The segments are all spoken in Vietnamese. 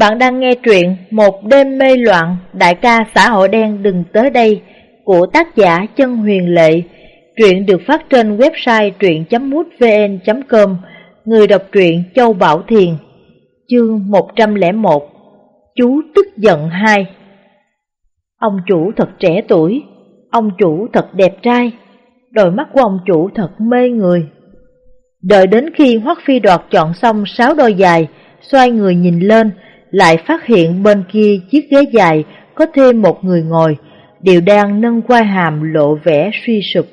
Bạn đang nghe truyện Một đêm mê loạn, đại ca xã hội đen đừng tới đây của tác giả Chân Huyền Lệ. Truyện được phát trên website truyện.mútvn.com, người đọc truyện Châu Bảo Thiền. Chương 101 Chú tức giận 2 Ông chủ thật trẻ tuổi, ông chủ thật đẹp trai, đôi mắt của ông chủ thật mê người. Đợi đến khi Hoắc Phi đoạt chọn xong sáu đôi dài, xoay người nhìn lên, lại phát hiện bên kia chiếc ghế dài có thêm một người ngồi, đều đang nâng quai hàm lộ vẻ suy sụp.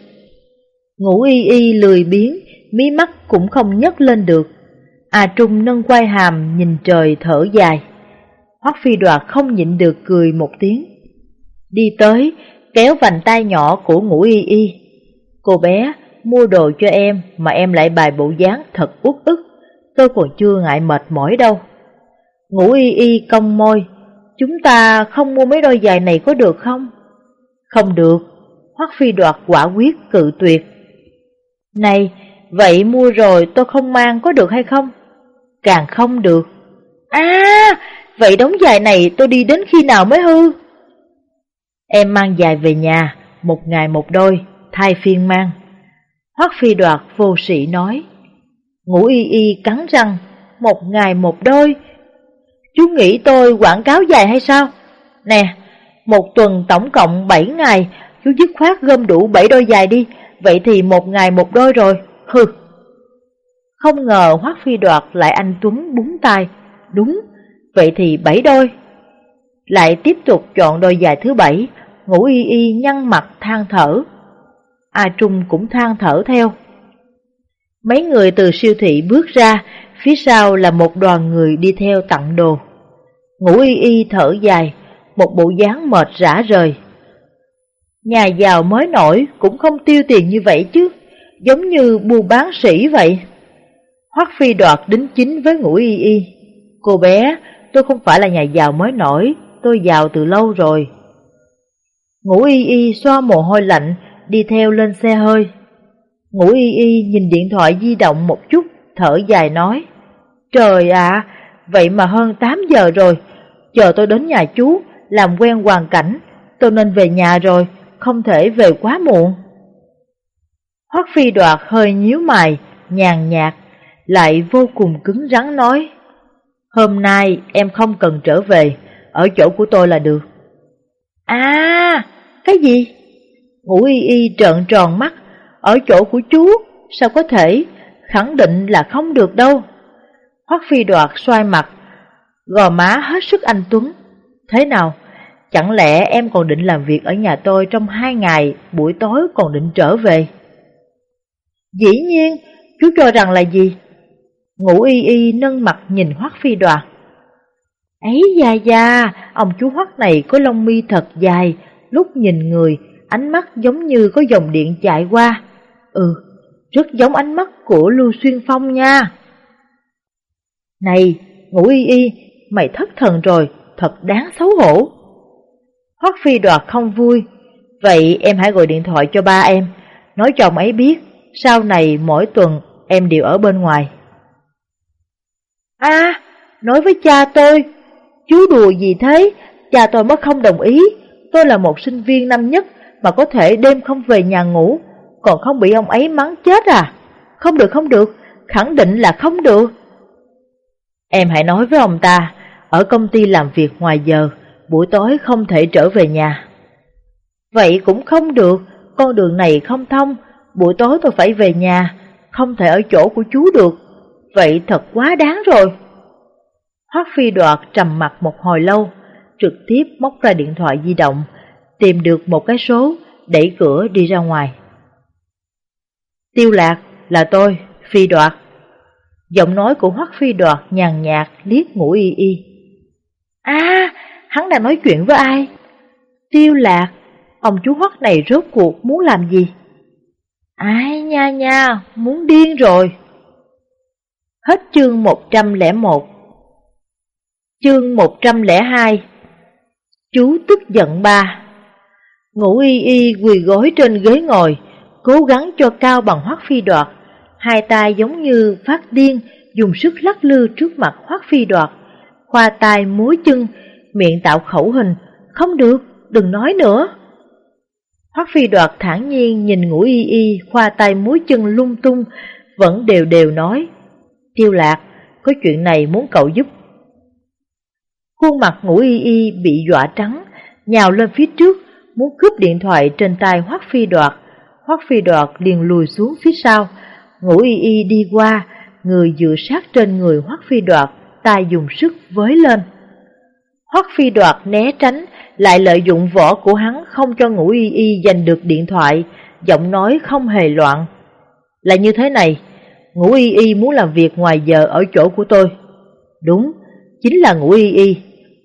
Ngủ y y lười biếng, mí mắt cũng không nhấc lên được. À Trung nâng quai hàm nhìn trời thở dài. Hoắc Phi Đoạt không nhịn được cười một tiếng. Đi tới, kéo vành tay nhỏ của ngủ y y. Cô bé, mua đồ cho em mà em lại bài bộ dáng thật uất ức. Tôi còn chưa ngại mệt mỏi đâu. Ngủ y y cong môi, chúng ta không mua mấy đôi giày này có được không? Không được, Hoắc Phi đoạt quả quyết cự tuyệt. Này, vậy mua rồi tôi không mang có được hay không? Càng không được. À, vậy đống giày này tôi đi đến khi nào mới hư? Em mang giày về nhà, một ngày một đôi, thay phiên mang. Hoắc Phi đoạt vô sĩ nói. Ngũ y y cắn răng, một ngày một đôi, Chú nghĩ tôi quảng cáo dài hay sao? Nè, một tuần tổng cộng 7 ngày, chú dứt khoát gom đủ 7 đôi dài đi, vậy thì một ngày một đôi rồi, hừ. Không ngờ Hoắc Phi đoạt lại anh Tuấn búng tay, đúng, vậy thì 7 đôi. Lại tiếp tục chọn đôi dài thứ bảy, ngủ y y nhăn mặt than thở. A Trung cũng than thở theo. Mấy người từ siêu thị bước ra, phía sau là một đoàn người đi theo tặng đồ. Ngủ y y thở dài, một bộ dáng mệt rã rời. Nhà giàu mới nổi cũng không tiêu tiền như vậy chứ, giống như buôn bán sĩ vậy. Hoắc Phi đoạt đính chính với ngủ y y. Cô bé, tôi không phải là nhà giàu mới nổi, tôi giàu từ lâu rồi. Ngủ y y xoa mồ hôi lạnh, đi theo lên xe hơi. Ngủ y y nhìn điện thoại di động một chút, thở dài nói. Trời ạ, vậy mà hơn 8 giờ rồi, chờ tôi đến nhà chú, làm quen hoàn cảnh, tôi nên về nhà rồi, không thể về quá muộn. Hoắc phi đoạt hơi nhíu mày, nhàn nhạt, lại vô cùng cứng rắn nói. Hôm nay em không cần trở về, ở chỗ của tôi là được. À, cái gì? Ngũ y y trợn tròn mắt, ở chỗ của chú, sao có thể, khẳng định là không được đâu. Hoắc phi đoạt xoay mặt, Gò má hết sức anh Tuấn. Thế nào? Chẳng lẽ em còn định làm việc ở nhà tôi trong hai ngày, buổi tối còn định trở về? Dĩ nhiên, chú cho rằng là gì? ngũ y y nâng mặt nhìn Hoắc Phi Đoạt. Ấy da da, ông chú Hoắc này có lông mi thật dài, lúc nhìn người, ánh mắt giống như có dòng điện chạy qua. Ừ, rất giống ánh mắt của Lưu Xuyên Phong nha. Này, ngũ y y, mày thất thần rồi, thật đáng xấu hổ. Hoắc Phi đoạt không vui, vậy em hãy gọi điện thoại cho ba em, nói cho ông ấy biết, sau này mỗi tuần em đều ở bên ngoài. À, nói với cha tôi, chú đùa gì thế, cha tôi mới không đồng ý, tôi là một sinh viên năm nhất mà có thể đêm không về nhà ngủ, còn không bị ông ấy mắng chết à? Không được không được, khẳng định là không được. Em hãy nói với ông ta, ở công ty làm việc ngoài giờ, buổi tối không thể trở về nhà. Vậy cũng không được, con đường này không thông, buổi tối tôi phải về nhà, không thể ở chỗ của chú được. Vậy thật quá đáng rồi. Hoắc Phi đoạt trầm mặt một hồi lâu, trực tiếp móc ra điện thoại di động, tìm được một cái số, đẩy cửa đi ra ngoài. Tiêu lạc là tôi, Phi đoạt. Giọng nói của Hoắc Phi đoạt nhàn nhạt liếc ngủ y y. À, hắn đang nói chuyện với ai? Tiêu lạc, ông chú Hoắc này rốt cuộc muốn làm gì? Ai nha nha, muốn điên rồi. Hết chương 101 Chương 102 Chú tức giận ba Ngủ y y quỳ gối trên ghế ngồi, cố gắng cho cao bằng hoắc phi đoạt. Hai tay giống như phát điên, dùng sức lắc lư trước mặt hoắc phi đoạt khoa tai múa chân, miệng tạo khẩu hình, không được, đừng nói nữa. Hoắc phi đoạt thản nhiên nhìn ngũ y y, khoa tay múa chân lung tung, vẫn đều đều nói. Tiêu lạc, có chuyện này muốn cậu giúp. Khuôn mặt ngũ y y bị dọa trắng, nhào lên phía trước, muốn cướp điện thoại trên tay Hoắc phi đoạt. Hoắc phi đoạt liền lùi xuống phía sau, ngũ y y đi qua, người dựa sát trên người Hoắc phi đoạt, tay dùng sức với lên. Hoắc phi đoạt né tránh, lại lợi dụng vỏ của hắn không cho ngũ y y giành được điện thoại, giọng nói không hề loạn. Là như thế này, ngũ y y muốn làm việc ngoài giờ ở chỗ của tôi. Đúng, chính là ngũ y y,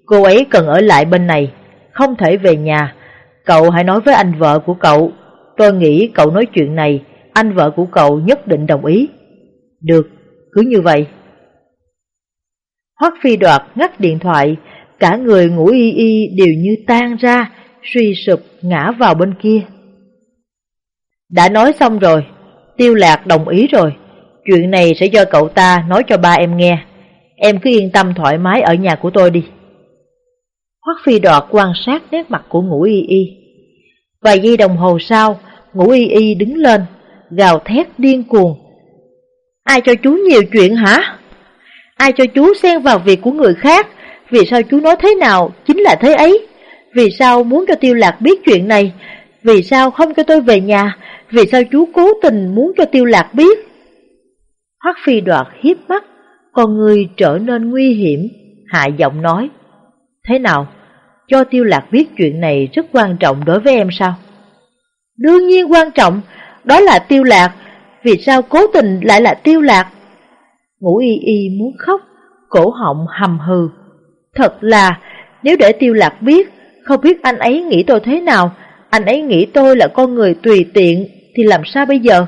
cô ấy cần ở lại bên này, không thể về nhà. Cậu hãy nói với anh vợ của cậu, tôi nghĩ cậu nói chuyện này, anh vợ của cậu nhất định đồng ý. Được, cứ như vậy. Hoắc phi đoạt ngắt điện thoại, cả người ngủ y y đều như tan ra, suy sụp ngã vào bên kia. Đã nói xong rồi, tiêu lạc đồng ý rồi, chuyện này sẽ do cậu ta nói cho ba em nghe, em cứ yên tâm thoải mái ở nhà của tôi đi. Hoắc phi đoạt quan sát nét mặt của ngũ y y. Vài giây đồng hồ sau, ngũ y y đứng lên, gào thét điên cuồng. Ai cho chú nhiều chuyện hả? Ai cho chú xen vào việc của người khác? Vì sao chú nói thế nào chính là thế ấy? Vì sao muốn cho tiêu lạc biết chuyện này? Vì sao không cho tôi về nhà? Vì sao chú cố tình muốn cho tiêu lạc biết? Hoắc phi đoạt hiếp mắt, con người trở nên nguy hiểm, hạ giọng nói. Thế nào? Cho tiêu lạc biết chuyện này rất quan trọng đối với em sao? Đương nhiên quan trọng, đó là tiêu lạc. Vì sao cố tình lại là tiêu lạc? Ngũ y y muốn khóc, cổ họng hầm hừ. Thật là, nếu để tiêu lạc biết, không biết anh ấy nghĩ tôi thế nào, anh ấy nghĩ tôi là con người tùy tiện, thì làm sao bây giờ?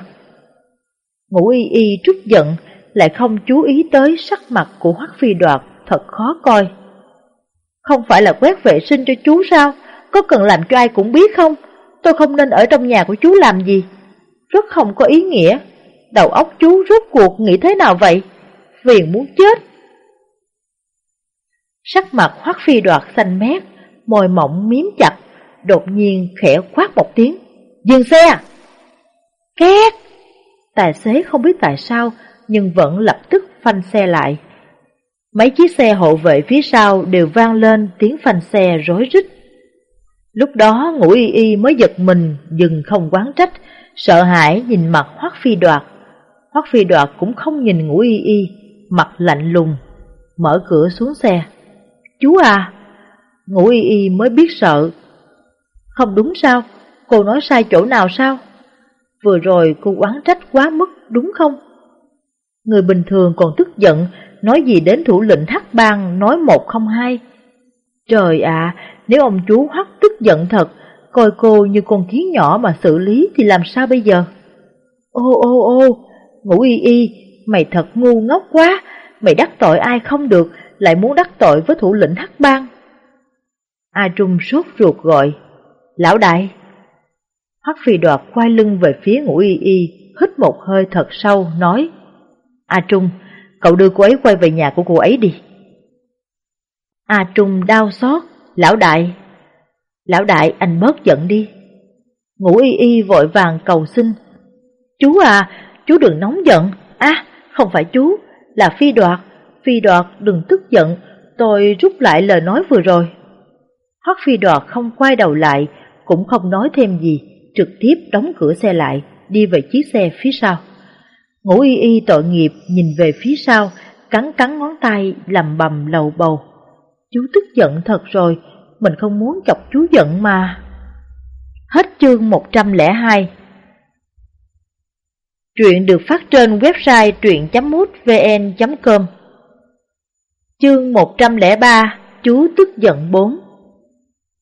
Ngũ y y trút giận, lại không chú ý tới sắc mặt của Hoắc Phi Đoạt, thật khó coi. Không phải là quét vệ sinh cho chú sao? Có cần làm cho ai cũng biết không? Tôi không nên ở trong nhà của chú làm gì? Rất không có ý nghĩa. Đầu óc chú rốt cuộc nghĩ thế nào vậy? Viền muốn chết. Sắc mặt hoắc phi đoạt xanh mét, môi mỏng miếm chặt, đột nhiên khẽ quát một tiếng. Dừng xe! À? Két! Tài xế không biết tại sao, nhưng vẫn lập tức phanh xe lại. Mấy chiếc xe hộ vệ phía sau đều vang lên tiếng phanh xe rối rít. Lúc đó ngũ y y mới giật mình, dừng không quán trách, sợ hãi nhìn mặt Hoắc Phi Đoạt. Hoắc Phi Đoạt cũng không nhìn ngũ y y, mặt lạnh lùng, mở cửa xuống xe. Chú à, ngủ y y mới biết sợ. Không đúng sao, cô nói sai chỗ nào sao? Vừa rồi cô oán trách quá mức đúng không? Người bình thường còn tức giận, nói gì đến thủ lĩnh thác bang nói một không hai. Trời ạ, nếu ông chú hoắc tức giận thật, coi cô như con kiến nhỏ mà xử lý thì làm sao bây giờ? Ô ô ô, ngủ y y, mày thật ngu ngốc quá, mày đắc tội ai không được, lại muốn đắc tội với thủ lĩnh hắc bang. A Trung sốt ruột gọi, lão đại. Hắc phi đoạt quay lưng về phía ngũ y y, hít một hơi thật sâu, nói, A Trung, cậu đưa cô ấy quay về nhà của cô ấy đi. A Trung đau xót, lão đại. Lão đại, anh bớt giận đi. Ngũ y y vội vàng cầu xin. Chú à, chú đừng nóng giận. À, không phải chú, là phi đoạt. Phi đoạt đừng tức giận, tôi rút lại lời nói vừa rồi. Hoắc phi đoạt không quay đầu lại, cũng không nói thêm gì, trực tiếp đóng cửa xe lại, đi về chiếc xe phía sau. Ngũ y y tội nghiệp nhìn về phía sau, cắn cắn ngón tay, làm bầm lầu bầu. Chú tức giận thật rồi, mình không muốn chọc chú giận mà. Hết chương 102 Truyện được phát trên website truyện.mútvn.com Chương 103 Chú tức giận 4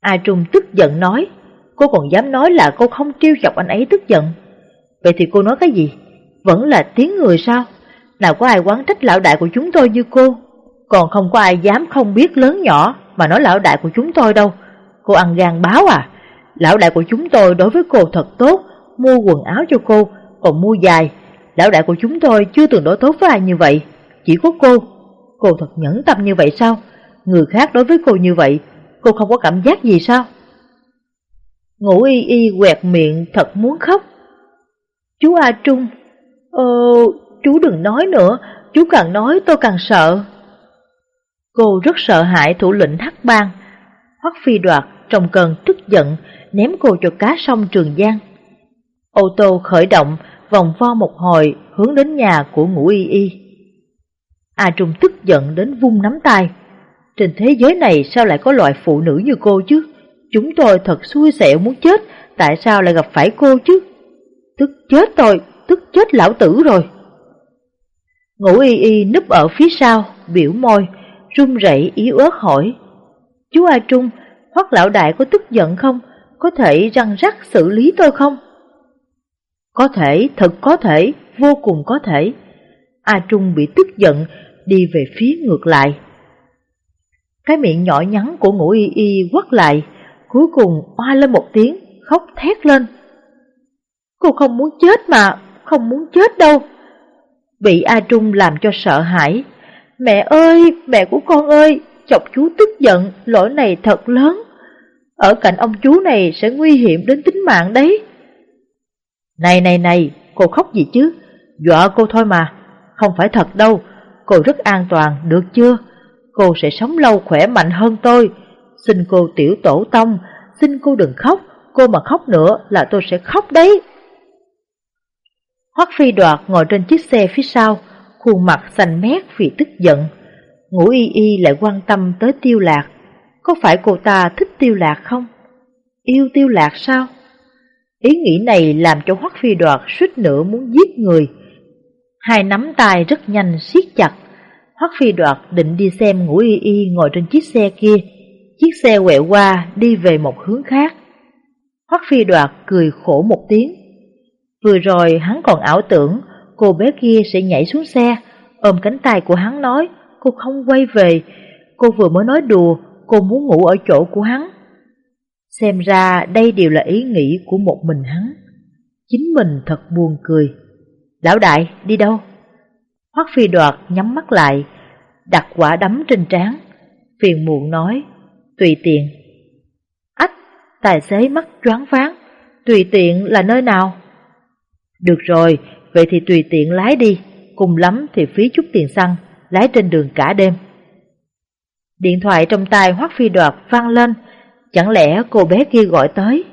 A Trung tức giận nói, Cô còn dám nói là cô không trêu chọc anh ấy tức giận. Vậy thì cô nói cái gì? Vẫn là tiếng người sao? Nào có ai quán trách lão đại của chúng tôi như cô? Còn không có ai dám không biết lớn nhỏ Mà nói lão đại của chúng tôi đâu. Cô ăn gan báo à. Lão đại của chúng tôi đối với cô thật tốt, Mua quần áo cho cô còn mua dài Lão đại của chúng tôi chưa từng đối tốt với ai như vậy Chỉ có cô Cô thật nhẫn tâm như vậy sao? Người khác đối với cô như vậy, cô không có cảm giác gì sao? Ngũ y y quẹt miệng thật muốn khóc. Chú A Trung, ờ, chú đừng nói nữa, chú càng nói tôi càng sợ. Cô rất sợ hãi thủ lĩnh hắc bang. Hoắc phi đoạt trong cơn tức giận ném cô cho cá sông Trường Giang. Ô tô khởi động vòng vo một hồi hướng đến nhà của ngũ y y. A Trung tức giận đến vung nắm tay. Trên thế giới này sao lại có loại phụ nữ như cô chứ? Chúng tôi thật xui xẻo muốn chết, tại sao lại gặp phải cô chứ? Tức chết tôi, tức chết lão tử rồi. Ngũ y y núp ở phía sau, biểu môi, run rẩy yếu ớt hỏi. Chú A Trung, hoắc lão đại có tức giận không? Có thể răng rắc xử lý tôi không? Có thể, thật có thể, vô cùng có thể. A Trung bị tức giận, đi về phía ngược lại. Cái miệng nhỏ nhắn của ngũ y y quắt lại, cuối cùng oa lên một tiếng, khóc thét lên. Cô không muốn chết mà, không muốn chết đâu. Bị A Trung làm cho sợ hãi. Mẹ ơi, mẹ của con ơi, chọc chú tức giận, lỗi này thật lớn. Ở cạnh ông chú này sẽ nguy hiểm đến tính mạng đấy. Này này này, cô khóc gì chứ? Dọa cô thôi mà, không phải thật đâu, cô rất an toàn, được chưa? Cô sẽ sống lâu khỏe mạnh hơn tôi. Xin cô tiểu tổ tông, xin cô đừng khóc, cô mà khóc nữa là tôi sẽ khóc đấy. Hoắc Phi Đoạt ngồi trên chiếc xe phía sau, khuôn mặt xanh mét vì tức giận. Ngũ Y Y lại quan tâm tới Tiêu Lạc. Có phải cô ta thích Tiêu Lạc không? Yêu Tiêu Lạc sao? Ý nghĩ này làm cho Hoắc Phi Đoạt suýt nữa muốn giết người. Hai nắm tay rất nhanh siết chặt. Hoắc Phi Đoạt định đi xem Ngũ Y Y ngồi trên chiếc xe kia. Chiếc xe quẹo qua đi về một hướng khác. Hoắc Phi Đoạt cười khổ một tiếng. Vừa rồi hắn còn ảo tưởng cô bé kia sẽ nhảy xuống xe, ôm cánh tay của hắn nói cô không quay về. Cô vừa mới nói đùa, cô muốn ngủ ở chỗ của hắn. Xem ra đây đều là ý nghĩ của một mình hắn. Chính mình thật buồn cười. Lão đại, đi đâu? Hoắc phi đoạt nhắm mắt lại, đặt quả đấm trên trán. Phiền muộn nói, tùy tiện. Ách, tài xế mắt choáng váng, tùy tiện là nơi nào? Được rồi, vậy thì tùy tiện lái đi, cùng lắm thì phí chút tiền xăng, lái trên đường cả đêm. Điện thoại trong tay Hoắc Phi Đoạt vang lên, chẳng lẽ cô bé kia gọi tới?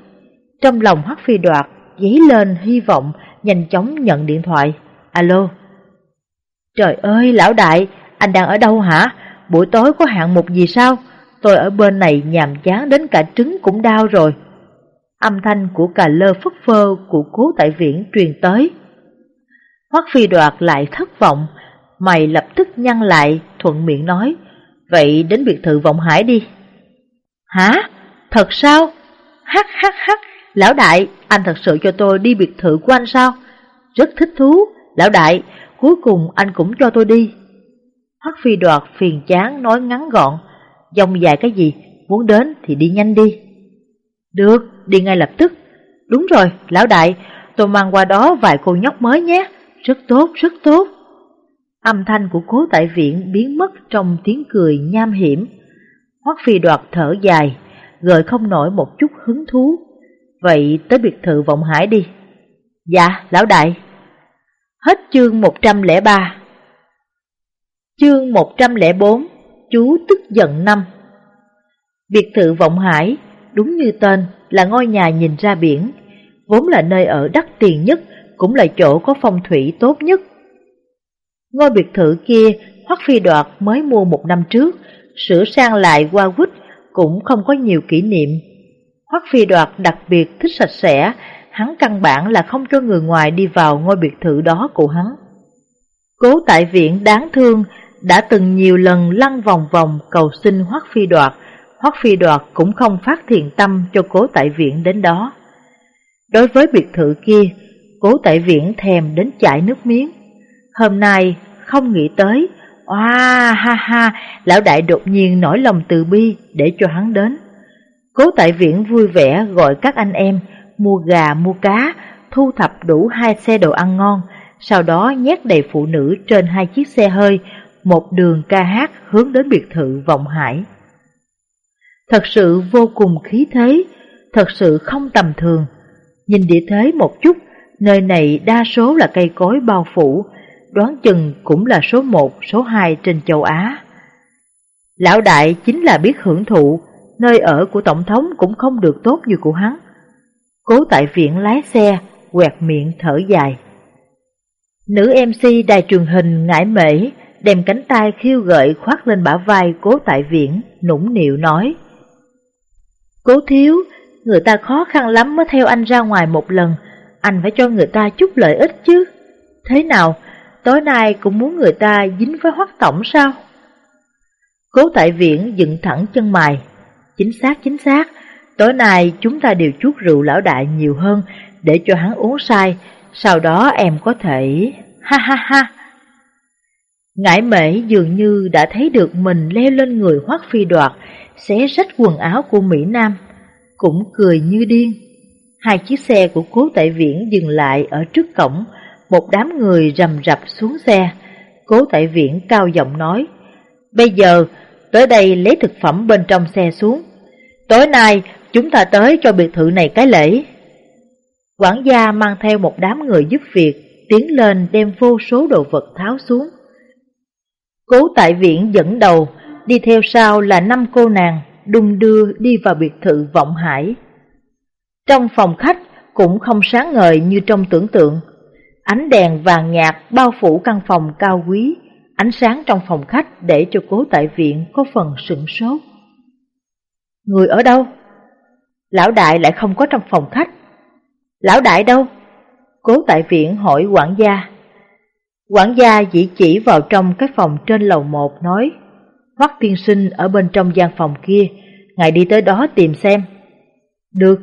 Trong lòng hắc Phi Đoạt dấy lên hy vọng nhanh chóng nhận điện thoại. Alo. Trời ơi, lão đại, anh đang ở đâu hả? Buổi tối có hạng mục gì sao? Tôi ở bên này nhàm chán đến cả trứng cũng đau rồi. Âm thanh của cà lơ phất phơ của cố tại viện truyền tới. Hoắc phi đoạt lại thất vọng, mày lập tức nhăn lại, thuận miệng nói, vậy đến biệt thự vọng hải đi. Hả? Thật sao? Hắc hắc hắc, lão đại, anh thật sự cho tôi đi biệt thự của anh sao? Rất thích thú, lão đại, cuối cùng anh cũng cho tôi đi. Hoắc phi đoạt phiền chán nói ngắn gọn, dòng dài cái gì, muốn đến thì đi nhanh đi. Được, đi ngay lập tức. Đúng rồi, lão đại, tôi mang qua đó vài cô nhóc mới nhé. Rất tốt, rất tốt. Âm thanh của cố tại viện biến mất trong tiếng cười nham hiểm. Hoắc phi đoạt thở dài, gợi không nổi một chút hứng thú. Vậy tới biệt thự vọng hải đi. Dạ, lão đại. Hết chương 103 Chương 104 Chú tức giận năm Biệt thự vọng hải đúng như tên là ngôi nhà nhìn ra biển, vốn là nơi ở đắt tiền nhất, cũng là chỗ có phong thủy tốt nhất. Ngôi biệt thự kia Hoắc Phi Đoạt mới mua một năm trước, sửa sang lại qua quýt cũng không có nhiều kỷ niệm. Hoắc Phi Đoạt đặc biệt thích sạch sẽ, hắn căn bản là không cho người ngoài đi vào ngôi biệt thự đó của hắn. Cố tại viện đáng thương đã từng nhiều lần lăn vòng vòng cầu xin Hoắc Phi Đoạt Hoắc Phi Đoạt cũng không phát thiện tâm cho cố tại viện đến đó. Đối với biệt thự kia, cố tại viện thèm đến chảy nước miếng. Hôm nay không nghĩ tới, oa ha ha, lão đại đột nhiên nổi lòng từ bi để cho hắn đến. Cố tại viện vui vẻ gọi các anh em mua gà mua cá, thu thập đủ hai xe đồ ăn ngon, sau đó nhét đầy phụ nữ trên hai chiếc xe hơi, một đường ca hát hướng đến biệt thự vọng hải. Thật sự vô cùng khí thế, thật sự không tầm thường. Nhìn địa thế một chút, nơi này đa số là cây cối bao phủ, đoán chừng cũng là số 1, số 2 trên châu Á. Lão đại chính là biết hưởng thụ, nơi ở của Tổng thống cũng không được tốt như của hắn. Cố tại viện lái xe, quẹt miệng thở dài. Nữ MC đài truyền hình ngải mễ, đem cánh tay khiêu gợi khoác lên bả vai cố tại viện, nũng nịu nói. Cố thiếu, người ta khó khăn lắm mới theo anh ra ngoài một lần, anh phải cho người ta chút lợi ích chứ. Thế nào, tối nay cũng muốn người ta dính với hoắc tổng sao? Cố tại viện dựng thẳng chân mày. Chính xác chính xác, tối nay chúng ta đều chút rượu lão đại nhiều hơn để cho hắn uống sai, sau đó em có thể... Ha ha ha! Ngải mễ dường như đã thấy được mình leo lên người hoắc phi đoạt, xé rách quần áo của Mỹ Nam, cũng cười như điên. Hai chiếc xe của cố tại viễn dừng lại ở trước cổng, một đám người rầm rập xuống xe. Cố tại viện cao giọng nói, bây giờ tới đây lấy thực phẩm bên trong xe xuống. Tối nay chúng ta tới cho biệt thự này cái lễ. Quản gia mang theo một đám người giúp việc, tiến lên đem vô số đồ vật tháo xuống. Cố tại viện dẫn đầu, đi theo sau là năm cô nàng, đung đưa đi vào biệt thự Vọng Hải. Trong phòng khách cũng không sáng ngời như trong tưởng tượng. Ánh đèn vàng nhạt bao phủ căn phòng cao quý, ánh sáng trong phòng khách để cho cố tại viện có phần sửng sốt. Người ở đâu? Lão đại lại không có trong phòng khách. Lão đại đâu? Cố tại viện hỏi quản gia. Quản gia chỉ chỉ vào trong cái phòng trên lầu một nói, Hoắc tiên sinh ở bên trong gian phòng kia, ngài đi tới đó tìm xem. Được.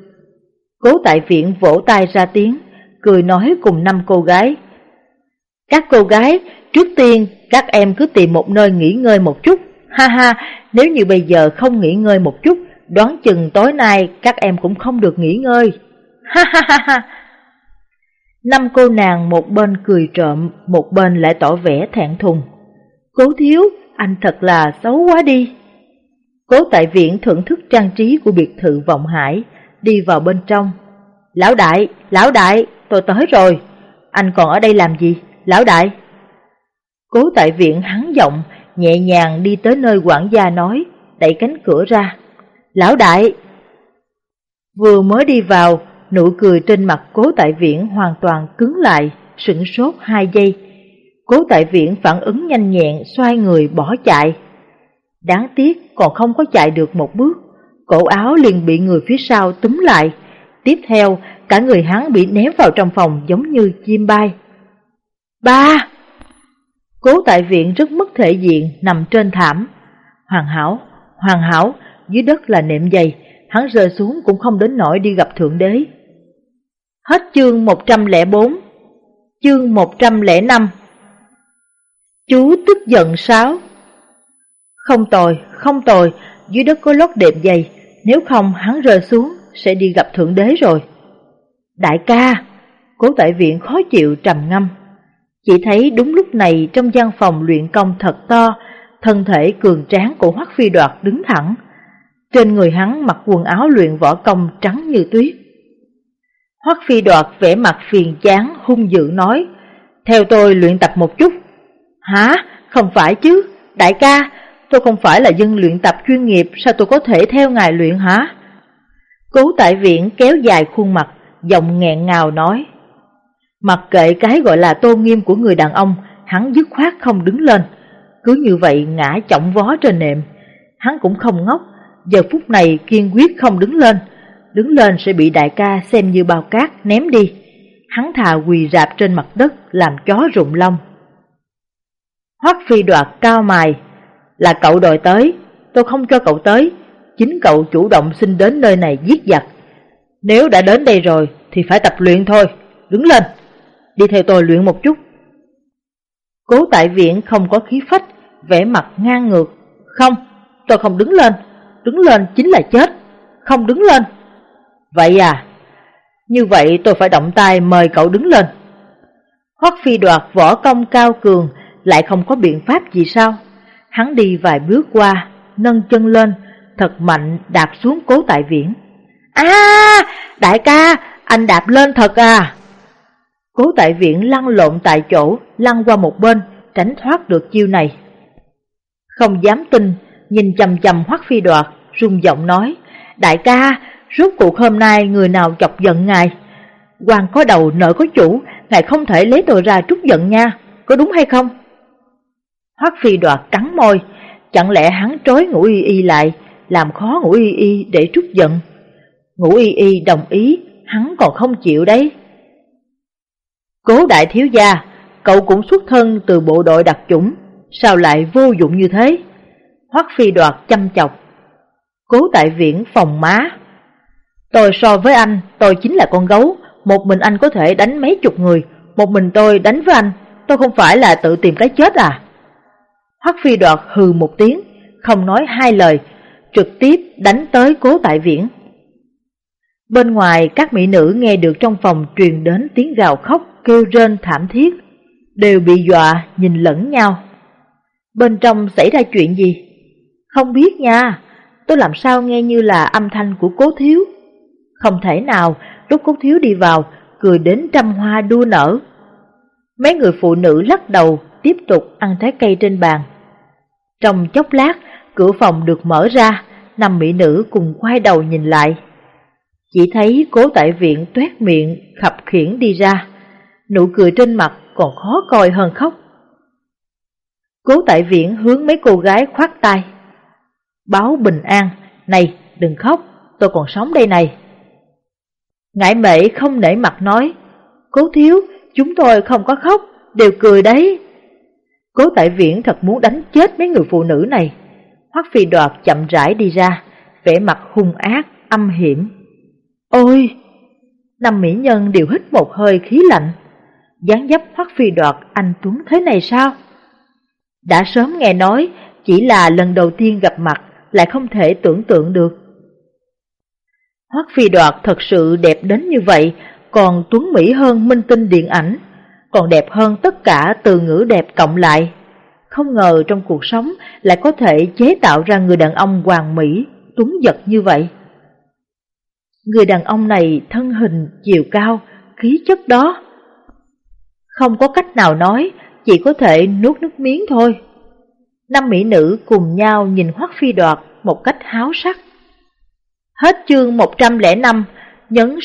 Cố tại viện vỗ tay ra tiếng, cười nói cùng năm cô gái. Các cô gái, trước tiên các em cứ tìm một nơi nghỉ ngơi một chút. Ha ha, nếu như bây giờ không nghỉ ngơi một chút, đoán chừng tối nay các em cũng không được nghỉ ngơi. Ha ha ha ha. Năm cô nàng một bên cười trộm, một bên lại tỏ vẻ thẹn thùng. Cố thiếu, anh thật là xấu quá đi. Cố tại viện thưởng thức trang trí của biệt thự Vọng Hải, đi vào bên trong. Lão đại, lão đại, tôi tới rồi. Anh còn ở đây làm gì, lão đại? Cố tại viện hắn giọng, nhẹ nhàng đi tới nơi quản gia nói, đẩy cánh cửa ra. Lão đại! Vừa mới đi vào, nụ cười trên mặt cố tại viện hoàn toàn cứng lại, sửng sốt hai giây. Cố tại viện phản ứng nhanh nhẹn, xoay người bỏ chạy. Đáng tiếc còn không có chạy được một bước, cổ áo liền bị người phía sau túm lại. Tiếp theo, cả người hắn bị ném vào trong phòng giống như chim bay. Ba! Cố tại viện rất mất thể diện, nằm trên thảm. Hoàn hảo, hoàn hảo, dưới đất là nệm dày, hắn rơi xuống cũng không đến nỗi đi gặp Thượng Đế. Hết chương 104 Chương 105 Chú tức giận sáo Không tồi, không tồi, dưới đất có lót đệm dày, nếu không hắn rơi xuống sẽ đi gặp Thượng Đế rồi. Đại ca, cố tại viện khó chịu trầm ngâm. Chỉ thấy đúng lúc này trong gian phòng luyện công thật to, thân thể cường tráng của Hoắc Phi Đoạt đứng thẳng. Trên người hắn mặc quần áo luyện võ công trắng như tuyết. Hoắc Phi Đoạt vẻ mặt phiền chán hung dữ nói, theo tôi luyện tập một chút. Hả? Không phải chứ, đại ca, tôi không phải là dân luyện tập chuyên nghiệp, sao tôi có thể theo ngài luyện hả? Cố tại viện kéo dài khuôn mặt, giọng nghẹn ngào nói. Mặc kệ cái gọi là tôn nghiêm của người đàn ông, hắn dứt khoát không đứng lên. Cứ như vậy ngã trọng vó trên nệm. Hắn cũng không ngốc, giờ phút này kiên quyết không đứng lên. Đứng lên sẽ bị đại ca xem như bao cát ném đi. Hắn thà quỳ rạp trên mặt đất làm chó rụng lông. Hoắc phi đoạt cao mài, là cậu đòi tới, tôi không cho cậu tới, chính cậu chủ động xin đến nơi này giết giặc. Nếu đã đến đây rồi thì phải tập luyện thôi, đứng lên, đi theo tôi luyện một chút. Cố tại viện không có khí phách, vẻ mặt ngang ngược. Không, tôi không đứng lên, đứng lên chính là chết, không đứng lên. Vậy à, như vậy tôi phải động tay mời cậu đứng lên. Hoắc phi đoạt võ công cao cường, lại không có biện pháp gì sao? Hắn đi vài bước qua, nâng chân lên, thật mạnh đạp xuống cố tại viễn. À, đại ca, anh đạp lên thật à. Cố tại viện lăn lộn tại chỗ, lăn qua một bên, tránh thoát được chiêu này. Không dám tin, nhìn chầm chầm hoắc phi đoạt, rung giọng nói, đại ca, rốt cuộc hôm nay người nào chọc giận ngài? quan có đầu nợ có chủ, ngài không thể lấy tôi ra trút giận nha, có đúng hay không? Hoắc phi đoạt cắn môi, chẳng lẽ hắn trối ngủ y y lại, làm khó ngủ y y để trút giận? Ngủ y y đồng ý, hắn còn không chịu đấy. Cố đại thiếu gia, cậu cũng xuất thân từ bộ đội đặc chủng, sao lại vô dụng như thế? Hoắc phi đoạt chăm chọc. Cố tại viễn phòng má. Tôi so với anh, tôi chính là con gấu, một mình anh có thể đánh mấy chục người, một mình tôi đánh với anh, tôi không phải là tự tìm cái chết à? Hoắc phi đoạt hừ một tiếng, không nói hai lời, trực tiếp đánh tới cố tại viễn. Bên ngoài các mỹ nữ nghe được trong phòng truyền đến tiếng gào khóc kêu rên thảm thiết, đều bị dọa nhìn lẫn nhau. Bên trong xảy ra chuyện gì? Không biết nha, tôi làm sao nghe như là âm thanh của cố thiếu. Không thể nào, lúc cố thiếu đi vào, cười đến trăm hoa đua nở. Mấy người phụ nữ lắc đầu, tiếp tục ăn trái cây trên bàn. Trong chốc lát, cửa phòng được mở ra, năm mỹ nữ cùng quay đầu nhìn lại. Chỉ thấy cố tại viện tuét miệng, khập khiển đi ra, nụ cười trên mặt còn khó coi hơn khóc. Cố tại viện hướng mấy cô gái khoát tay. Báo bình an, này đừng khóc, tôi còn sống đây này. Ngải mệ không nể mặt nói, cố thiếu, chúng tôi không có khóc, đều cười đấy. Cố tại viện thật muốn đánh chết mấy người phụ nữ này. Hoắc phi đoạt chậm rãi đi ra, vẻ mặt hung ác, âm hiểm. Ôi! Năm mỹ nhân đều hít một hơi khí lạnh. dáng dấp Hoắc phi đoạt anh Tuấn thế này sao? Đã sớm nghe nói, chỉ là lần đầu tiên gặp mặt lại không thể tưởng tượng được. Hoắc phi đoạt thật sự đẹp đến như vậy, còn tuấn mỹ hơn minh tinh điện ảnh, còn đẹp hơn tất cả từ ngữ đẹp cộng lại. Không ngờ trong cuộc sống lại có thể chế tạo ra người đàn ông hoàng mỹ, tuấn giật như vậy. Người đàn ông này thân hình, chiều cao, khí chất đó. Không có cách nào nói, chỉ có thể nuốt nước miếng thôi. Năm mỹ nữ cùng nhau nhìn Hoắc Phi Đoạt một cách háo sắc. Hết chương 105, nhấn